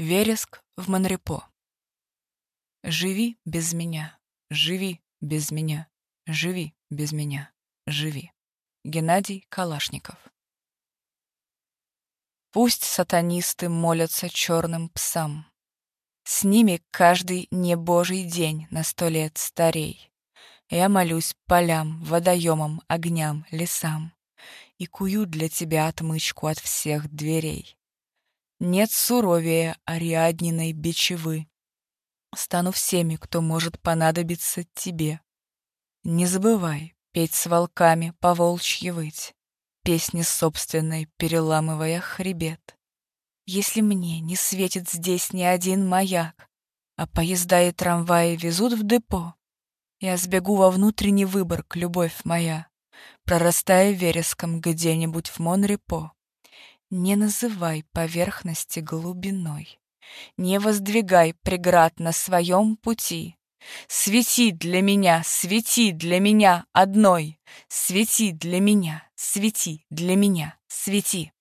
Вереск в Монрепо. Живи без меня, живи без меня, живи без меня, живи. Геннадий Калашников. Пусть сатанисты молятся черным псам. С ними каждый небожий день на сто лет старей. Я молюсь полям, водоемам, огням, лесам И кую для тебя отмычку от всех дверей. Нет суровее Ариадниной бичевы. Стану всеми, кто может понадобиться тебе. Не забывай петь с волками по волчьи выть, Песни собственной переламывая хребет. Если мне не светит здесь ни один маяк, А поезда и трамваи везут в депо, Я сбегу во внутренний выборг, любовь моя, Прорастая вереском где-нибудь в Монрепо. Не называй поверхности глубиной. Не воздвигай преград на своем пути. Свети для меня, свети для меня одной. Свети для меня, свети для меня, свети.